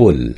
بل